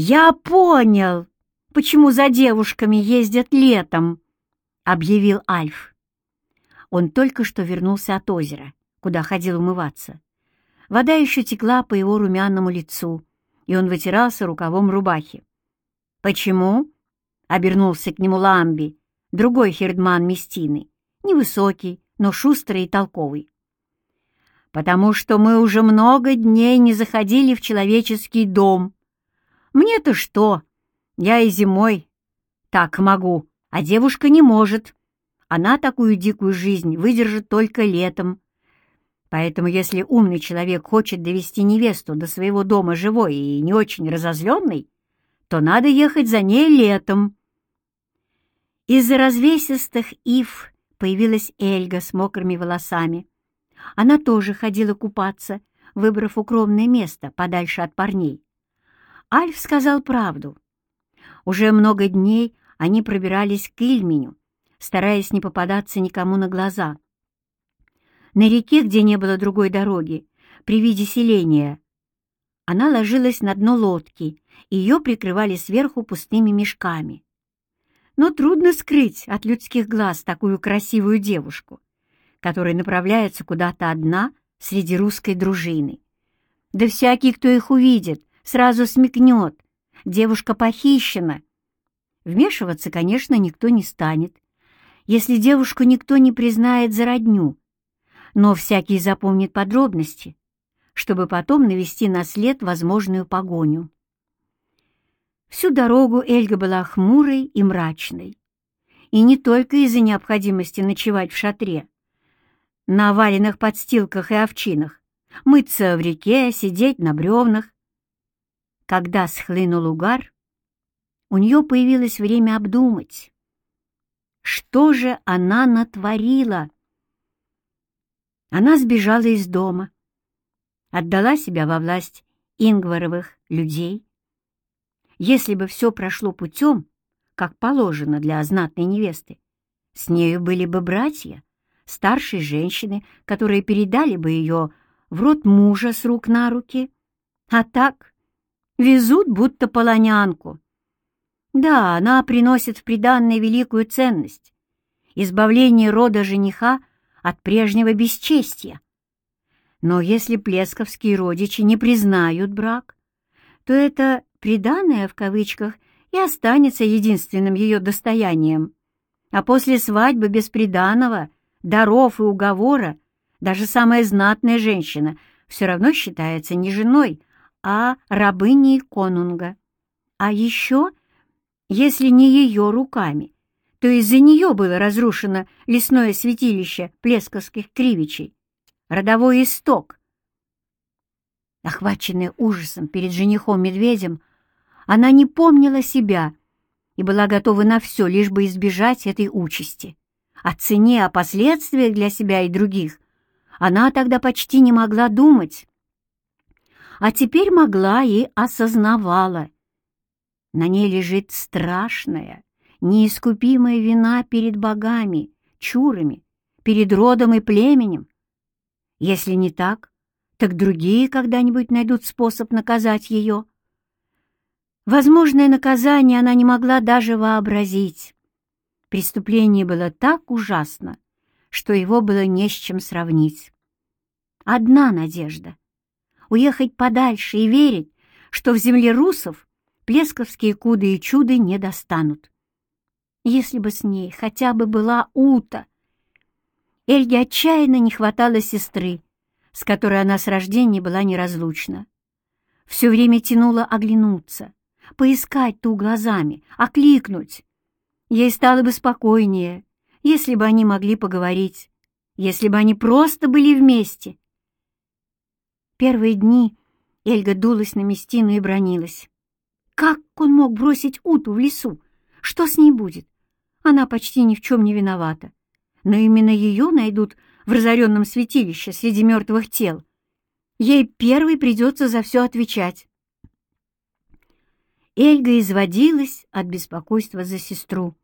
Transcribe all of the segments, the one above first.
«Я понял, почему за девушками ездят летом», — объявил Альф. Он только что вернулся от озера, куда ходил умываться. Вода еще текла по его румяному лицу, и он вытирался рукавом рубахи. «Почему?» — обернулся к нему Ламби, другой хердман Местины, невысокий, но шустрый и толковый. «Потому что мы уже много дней не заходили в человеческий дом. Мне-то что? Я и зимой так могу, а девушка не может. Она такую дикую жизнь выдержит только летом. Поэтому если умный человек хочет довести невесту до своего дома живой и не очень разозленной, то надо ехать за ней летом. Из-за развесистых ив появилась Эльга с мокрыми волосами. Она тоже ходила купаться, выбрав укромное место подальше от парней. Альф сказал правду. Уже много дней они пробирались к Ильменю, стараясь не попадаться никому на глаза. На реке, где не было другой дороги, при виде селения, она ложилась на дно лодки, ее прикрывали сверху пустыми мешками. Но трудно скрыть от людских глаз такую красивую девушку, которая направляется куда-то одна среди русской дружины. Да всякий, кто их увидит, сразу смекнет. Девушка похищена. Вмешиваться, конечно, никто не станет, если девушку никто не признает за родню, но всякий запомнит подробности, чтобы потом навести на след возможную погоню. Всю дорогу Эльга была хмурой и мрачной. И не только из-за необходимости ночевать в шатре, на валенных подстилках и овчинах, мыться в реке, сидеть на бревнах. Когда схлынул угар, у нее появилось время обдумать, что же она натворила? Она сбежала из дома, отдала себя во власть Ингваровых людей. Если бы все прошло путем, как положено для знатной невесты, с нею были бы братья, старшие женщины, которые передали бы ее в рот мужа с рук на руки. А так везут будто полонянку. Да, она приносит в приданное великую ценность — избавление рода жениха от прежнего бесчестия. Но если плесковские родичи не признают брак, то это «приданное» в кавычках и останется единственным ее достоянием. А после свадьбы без приданого, даров и уговора даже самая знатная женщина все равно считается не женой, а рабыней конунга. А еще если не ее руками, то из-за нее было разрушено лесное святилище плесковских кривичей, родовой исток. Охваченная ужасом перед женихом-медведем, она не помнила себя и была готова на все, лишь бы избежать этой участи. О цене, о последствиях для себя и других она тогда почти не могла думать. А теперь могла и осознавала — на ней лежит страшная, неискупимая вина перед богами, чурами, перед родом и племенем. Если не так, так другие когда-нибудь найдут способ наказать ее. Возможное наказание она не могла даже вообразить. Преступление было так ужасно, что его было не с чем сравнить. Одна надежда — уехать подальше и верить, что в земле русов плесковские куды и чуды не достанут. Если бы с ней хотя бы была Ута. Эльге отчаянно не хватало сестры, с которой она с рождения была неразлучна. Все время тянула оглянуться, поискать ту глазами, окликнуть. Ей стало бы спокойнее, если бы они могли поговорить, если бы они просто были вместе. Первые дни Эльга дулась на Местину и бронилась. Как он мог бросить Уту в лесу? Что с ней будет? Она почти ни в чем не виновата. Но именно ее найдут в разоренном святилище среди мертвых тел. Ей первой придется за все отвечать. Эльга изводилась от беспокойства за сестру,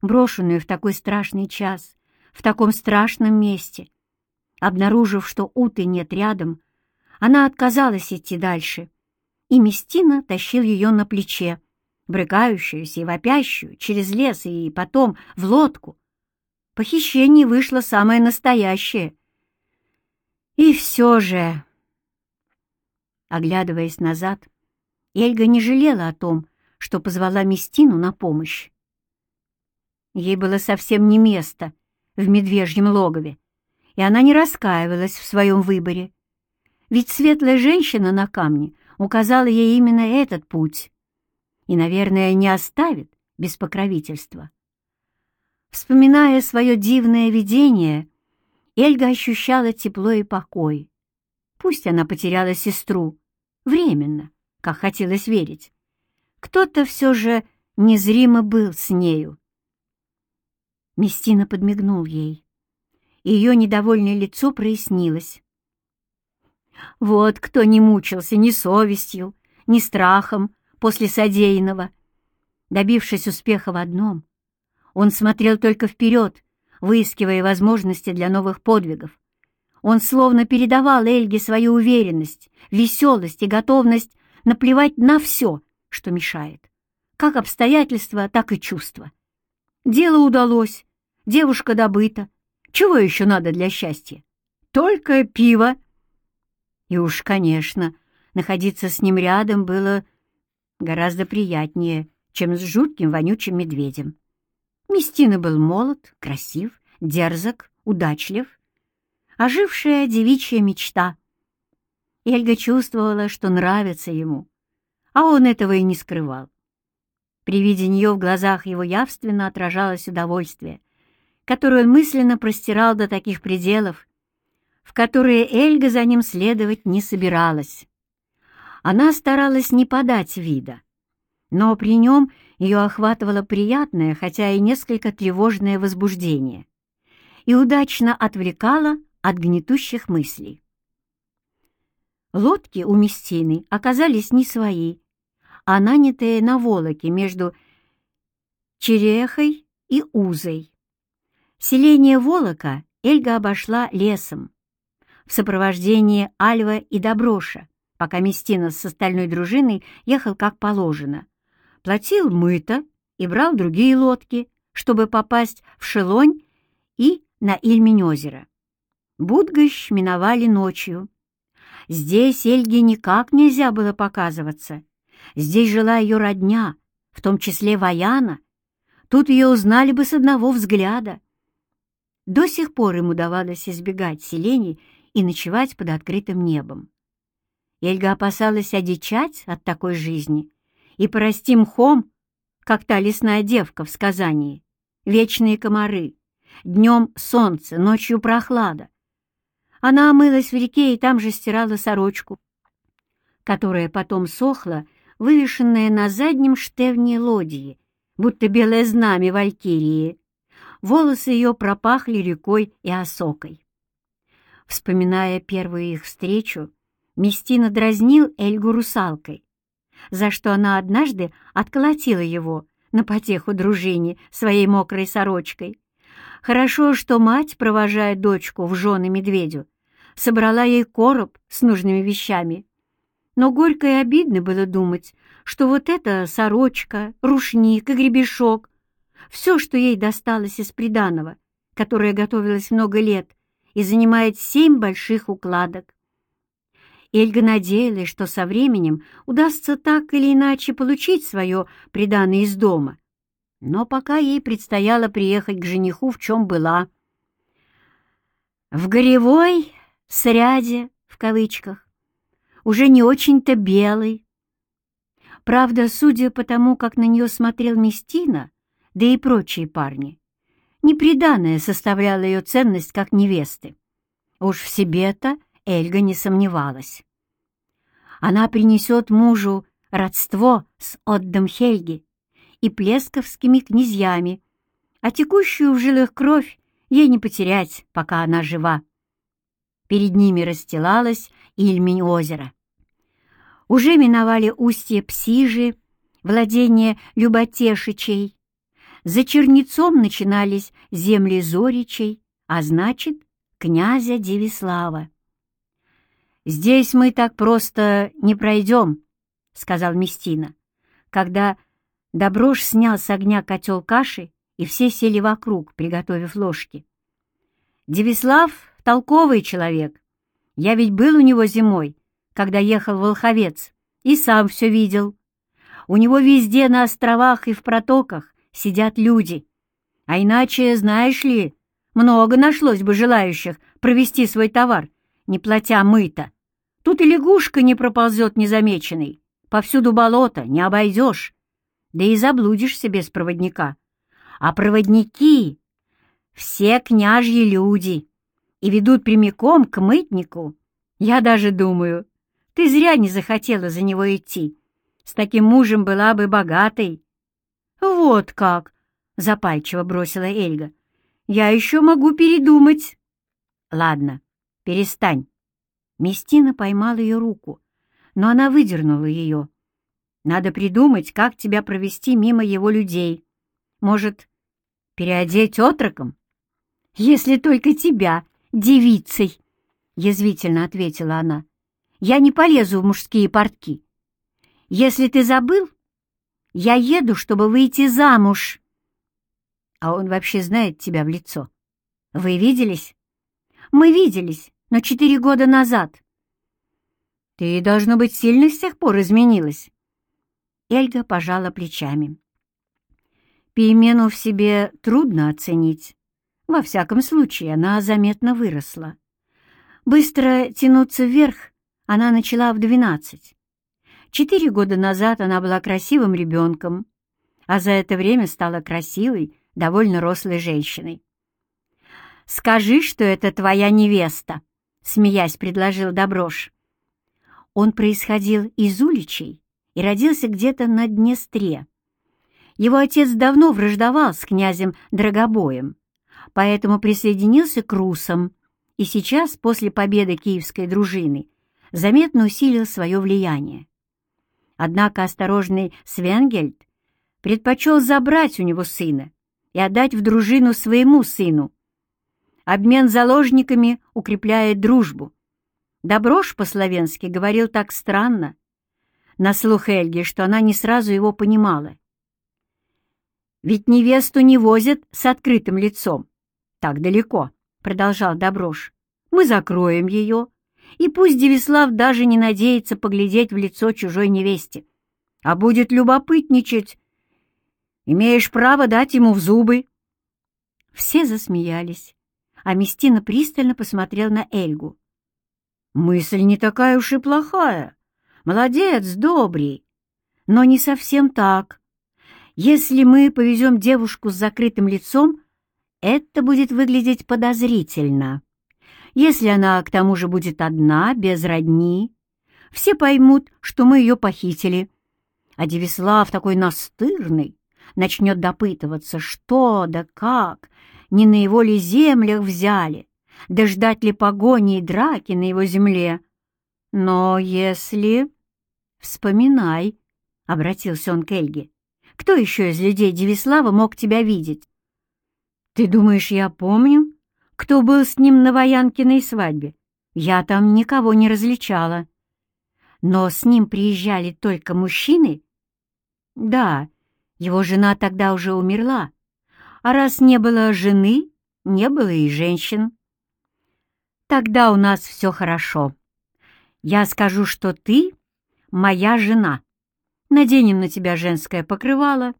брошенную в такой страшный час, в таком страшном месте. Обнаружив, что Уты нет рядом, она отказалась идти дальше — и Местина тащил ее на плече, брыкающуюся и вопящую, через лес и потом в лодку. Похищение вышло самое настоящее. И все же... Оглядываясь назад, Эльга не жалела о том, что позвала Местину на помощь. Ей было совсем не место в медвежьем логове, и она не раскаивалась в своем выборе. Ведь светлая женщина на камне указала ей именно этот путь и, наверное, не оставит без покровительства. Вспоминая свое дивное видение, Эльга ощущала тепло и покой. Пусть она потеряла сестру, временно, как хотелось верить. Кто-то все же незримо был с нею. Местина подмигнул ей. Ее недовольное лицо прояснилось. Вот кто не мучился ни совестью, ни страхом после содеянного. Добившись успеха в одном, он смотрел только вперед, выискивая возможности для новых подвигов. Он словно передавал Эльге свою уверенность, веселость и готовность наплевать на все, что мешает. Как обстоятельства, так и чувства. Дело удалось, девушка добыта. Чего еще надо для счастья? Только пиво и уж, конечно, находиться с ним рядом было гораздо приятнее, чем с жутким вонючим медведем. Местина был молод, красив, дерзок, удачлив. Ожившая девичья мечта. Эльга чувствовала, что нравится ему, а он этого и не скрывал. При виде нее в глазах его явственно отражалось удовольствие, которое он мысленно простирал до таких пределов, в которые Эльга за ним следовать не собиралась. Она старалась не подать вида, но при нем ее охватывало приятное, хотя и несколько тревожное возбуждение, и удачно отвлекала от гнетущих мыслей. Лодки у Местины оказались не свои, а нанятые на Волоке между Черехой и Узой. Селение Волока Эльга обошла лесом, в сопровождении Альва и Доброша, пока Местина с остальной дружиной ехал как положено. Платил мыто и брал другие лодки, чтобы попасть в Шелонь и на Ильмень-озеро. Будгощ миновали ночью. Здесь Эльге никак нельзя было показываться. Здесь жила ее родня, в том числе Ваяна. Тут ее узнали бы с одного взгляда. До сих пор им удавалось избегать селений и ночевать под открытым небом. Эльга опасалась одичать от такой жизни и порасти мхом, как та лесная девка в сказании. Вечные комары, днем солнце, ночью прохлада. Она омылась в реке и там же стирала сорочку, которая потом сохла, вывешенная на заднем штевне лодии, будто белое знамя валькирии. Волосы ее пропахли рекой и осокой. Вспоминая первую их встречу, Местина дразнил Эльгу русалкой, за что она однажды отколотила его на потеху дружине своей мокрой сорочкой. Хорошо, что мать, провожая дочку в жены медведю, собрала ей короб с нужными вещами. Но горько и обидно было думать, что вот эта сорочка, рушник и гребешок — все, что ей досталось из приданого, которое готовилось много лет, и занимает семь больших укладок. Эльга надеялась, что со временем удастся так или иначе получить свое приданое из дома, но пока ей предстояло приехать к жениху, в чем была. В горевой сряде, в кавычках, уже не очень-то белый. Правда, судя по тому, как на нее смотрел Местина, да и прочие парни, неприданное составляло ее ценность как невесты. Уж в себе-то Эльга не сомневалась. Она принесет мужу родство с Отдом Хельги и плесковскими князьями, а текущую в жилах кровь ей не потерять, пока она жива. Перед ними расстилалась Ильмень озера. Уже миновали устье Псижи, владение Люботешичей, за Чернецом начинались земли Зоричей, а значит, князя Девислава. «Здесь мы так просто не пройдем», сказал Местина, когда Доброш снял с огня котел каши, и все сели вокруг, приготовив ложки. Девислав — толковый человек. Я ведь был у него зимой, когда ехал Волховец, и сам все видел. У него везде на островах и в протоках сидят люди. А иначе, знаешь ли, много нашлось бы желающих провести свой товар, не платя мыта. Тут и лягушка не проползет незамеченной. Повсюду болото, не обойдешь. Да и заблудишься без проводника. А проводники — все княжьи люди и ведут прямиком к мытнику. Я даже думаю, ты зря не захотела за него идти. С таким мужем была бы богатой. Вот как, — запальчиво бросила Эльга. Я еще могу передумать. Ладно, перестань. Местина поймал ее руку, но она выдернула ее. Надо придумать, как тебя провести мимо его людей. Может, переодеть отроком? Если только тебя, девицей, — язвительно ответила она. Я не полезу в мужские портки. Если ты забыл, я еду, чтобы выйти замуж. А он вообще знает тебя в лицо. Вы виделись? Мы виделись, но четыре года назад. Ты, должно быть, сильно с тех пор изменилась. Эльга пожала плечами. Перемену в себе трудно оценить. Во всяком случае, она заметно выросла. Быстро тянуться вверх она начала в двенадцать. Четыре года назад она была красивым ребенком, а за это время стала красивой, довольно рослой женщиной. «Скажи, что это твоя невеста», — смеясь предложил Доброш. Он происходил из уличей и родился где-то на Днестре. Его отец давно враждовал с князем Драгобоем, поэтому присоединился к русам и сейчас, после победы киевской дружины, заметно усилил свое влияние. Однако осторожный Свенгельд предпочел забрать у него сына и отдать в дружину своему сыну. Обмен заложниками укрепляет дружбу. Доброш по-словенски говорил так странно, на слух Эльги, что она не сразу его понимала. «Ведь невесту не возят с открытым лицом. Так далеко», — продолжал Доброш. «Мы закроем ее, и пусть Девислав даже не надеется поглядеть в лицо чужой невесте, а будет любопытничать. Имеешь право дать ему в зубы. Все засмеялись, а Местина пристально посмотрел на Эльгу. «Мысль не такая уж и плохая. Молодец, добрый. Но не совсем так. Если мы повезем девушку с закрытым лицом, это будет выглядеть подозрительно». Если она к тому же будет одна, без родни, все поймут, что мы ее похитили. А Девислав такой настырный начнет допытываться, что да как, не на его ли землях взяли, да ждать ли погони и драки на его земле. Но если... Вспоминай, — обратился он к Эльге, — кто еще из людей Девислава мог тебя видеть? Ты думаешь, я помню? Кто был с ним на Воянкиной свадьбе. Я там никого не различала. Но с ним приезжали только мужчины? Да, его жена тогда уже умерла. А раз не было жены, не было и женщин. Тогда у нас все хорошо. Я скажу, что ты моя жена. Наденем на тебя женское покрывало,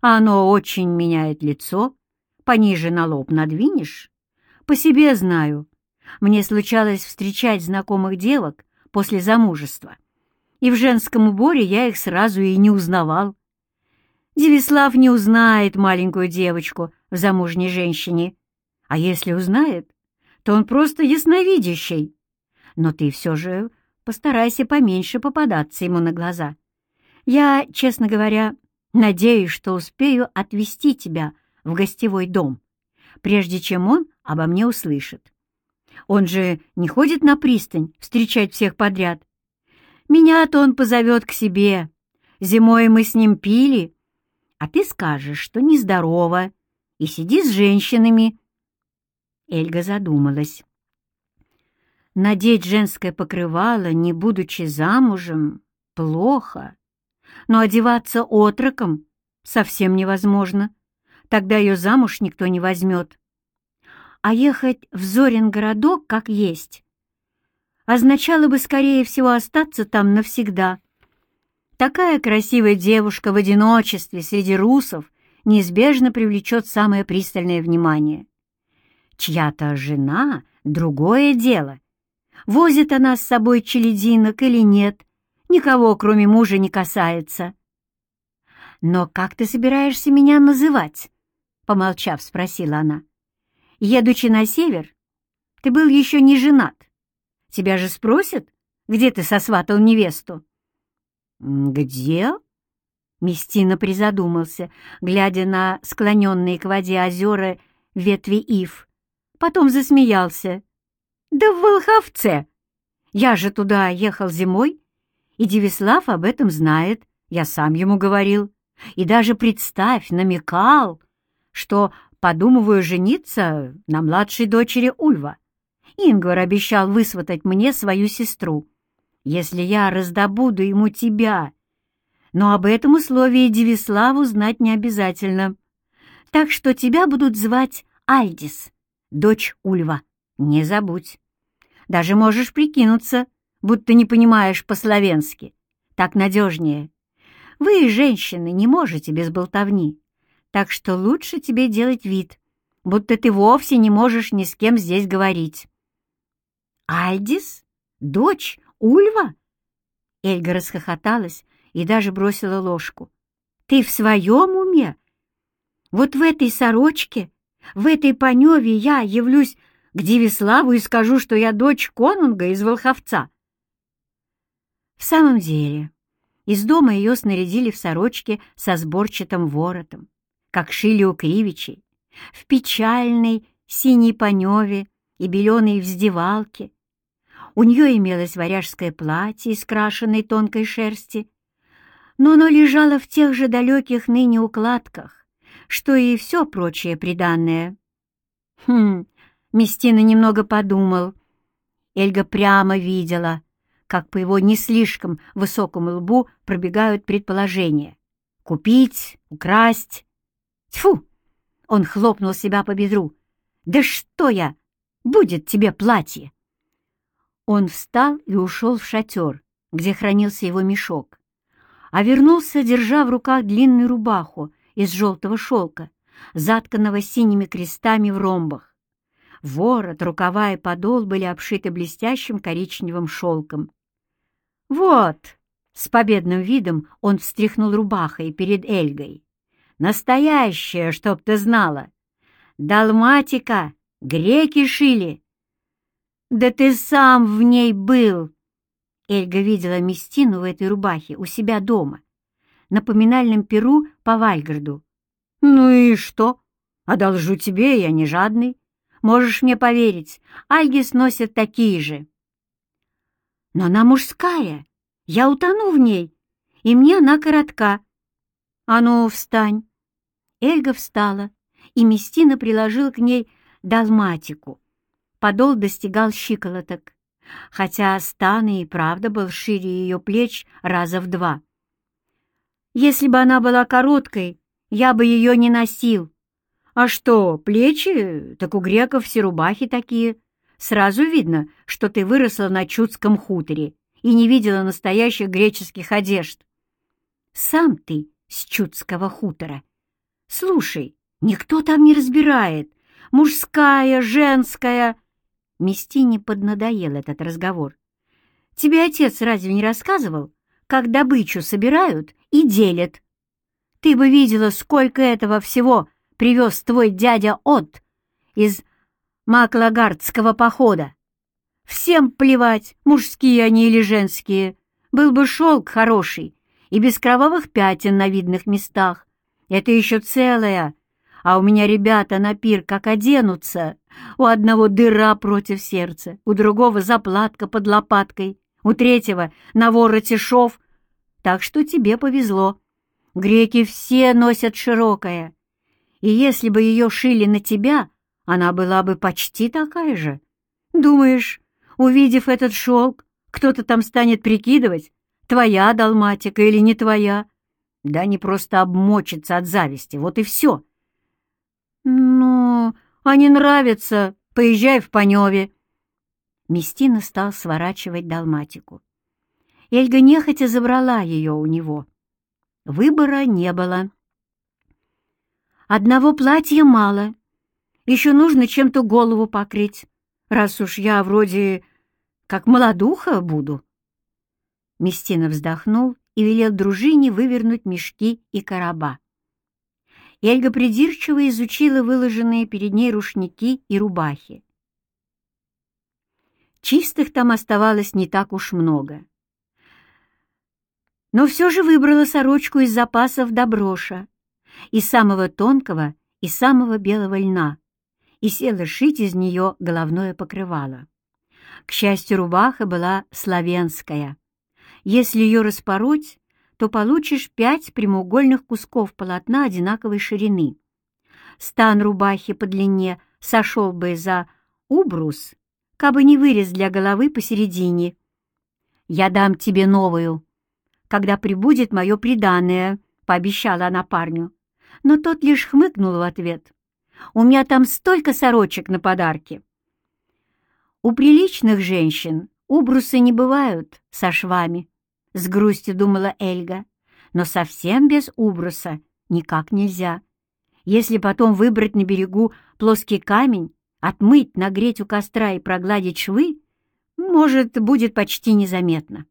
а оно очень меняет лицо, пониже на лоб надвинешь, по себе знаю. Мне случалось встречать знакомых девок после замужества, и в женском уборе я их сразу и не узнавал. Девислав не узнает маленькую девочку в замужней женщине, а если узнает, то он просто ясновидящий. Но ты все же постарайся поменьше попадаться ему на глаза. Я, честно говоря, надеюсь, что успею отвезти тебя в гостевой дом, прежде чем он обо мне услышит. Он же не ходит на пристань встречать всех подряд. Меня-то он позовет к себе. Зимой мы с ним пили, а ты скажешь, что нездорово, и сиди с женщинами. Эльга задумалась. Надеть женское покрывало, не будучи замужем, плохо. но одеваться отроком совсем невозможно. Тогда ее замуж никто не возьмет. А ехать в Зорин городок как есть означало бы, скорее всего, остаться там навсегда. Такая красивая девушка в одиночестве среди русов неизбежно привлечет самое пристальное внимание. Чья-то жена — другое дело. Возит она с собой челединок или нет, никого, кроме мужа, не касается. «Но как ты собираешься меня называть?» — помолчав, спросила она. «Едучи на север, ты был еще не женат. Тебя же спросят, где ты сосватал невесту?» «Где?» Местина призадумался, глядя на склоненные к воде озера ветви ив. Потом засмеялся. «Да в Волховце! Я же туда ехал зимой, и Девислав об этом знает, я сам ему говорил. И даже, представь, намекал, что подумываю жениться на младшей дочери Ульва. Ингвар обещал высватать мне свою сестру, если я раздобуду ему тебя. Но об этом условии Девиславу знать не обязательно. Так что тебя будут звать Альдис, дочь Ульва. Не забудь. Даже можешь прикинуться, будто не понимаешь по-словенски. Так надежнее. Вы, женщины, не можете без болтовни, так что лучше тебе делать вид, будто ты вовсе не можешь ни с кем здесь говорить. «Альдис? Дочь Ульва?» Эльга расхохоталась и даже бросила ложку. «Ты в своем уме? Вот в этой сорочке, в этой паневе я явлюсь к Девиславу и скажу, что я дочь конунга из Волховца». В самом деле, из дома ее снарядили в сорочке со сборчатым воротом, как шили у Кривичей, в печальной синей паневе и беленой вздевалке, у нее имелось варяжское платье из крашенной тонкой шерсти, но оно лежало в тех же далеких ныне укладках, что и все прочее приданное. Хм, Местина немного подумал. Эльга прямо видела, как по его не слишком высокому лбу пробегают предположения. Купить, украсть. Тьфу! Он хлопнул себя по бедру. «Да что я! Будет тебе платье!» Он встал и ушел в шатер, где хранился его мешок, а вернулся, держа в руках длинную рубаху из желтого шелка, затканного синими крестами в ромбах. Ворот, рукава и подол были обшиты блестящим коричневым шелком. «Вот!» — с победным видом он встряхнул рубахой перед Эльгой. «Настоящее, чтоб ты знала! Далматика! Греки шили! «Да ты сам в ней был!» Эльга видела Местину в этой рубахе у себя дома, на поминальном перу по Вальгарду. «Ну и что? Одолжу тебе, я не жадный. Можешь мне поверить, Альгис носит такие же». «Но она мужская, я утону в ней, и мне она коротка». «А ну, встань!» Эльга встала, и Местина приложил к ней далматику, подол достигал щиколоток, хотя стан и правда был шире ее плеч раза в два. Если бы она была короткой, я бы ее не носил. А что, плечи, так у греков все рубахи такие. Сразу видно, что ты выросла на Чудском хуторе и не видела настоящих греческих одежд. Сам ты с Чудского хутора. Слушай, никто там не разбирает. Мужская, женская. Местине поднадоел этот разговор. «Тебе отец разве не рассказывал, как добычу собирают и делят? Ты бы видела, сколько этого всего привез твой дядя От из Маклагардского похода. Всем плевать, мужские они или женские. Был бы шелк хороший и без кровавых пятен на видных местах. Это еще целое. А у меня ребята на пир как оденутся. У одного дыра против сердца, у другого заплатка под лопаткой, у третьего на вороте шов. Так что тебе повезло. Греки все носят широкое. И если бы ее шили на тебя, она была бы почти такая же. Думаешь, увидев этот шелк, кто-то там станет прикидывать, твоя далматика или не твоя? Да они просто обмочатся от зависти, вот и все. Ну, а не нравится, поезжай в Паневе. Местина стал сворачивать далматику. Эльга нехотя забрала ее у него. Выбора не было. Одного платья мало. Еще нужно чем-то голову покрыть, раз уж я вроде как молодуха буду. Местина вздохнул и велел дружине вывернуть мешки и короба. Эльга придирчиво изучила выложенные перед ней рушники и рубахи. Чистых там оставалось не так уж много. Но все же выбрала сорочку из запасов доброша, из самого тонкого и самого белого льна, и села шить из нее головное покрывало. К счастью, рубаха была славянская. Если ее распороть, то получишь пять прямоугольных кусков полотна одинаковой ширины. Стан рубахи по длине сошел бы за убрус, кабы не вырез для головы посередине. «Я дам тебе новую, когда прибудет мое приданное», — пообещала она парню. Но тот лишь хмыкнул в ответ. «У меня там столько сорочек на подарки». У приличных женщин убрусы не бывают со швами, — с грустью думала Эльга. «Но совсем без убруса никак нельзя. Если потом выбрать на берегу плоский камень, отмыть, нагреть у костра и прогладить швы, может, будет почти незаметно».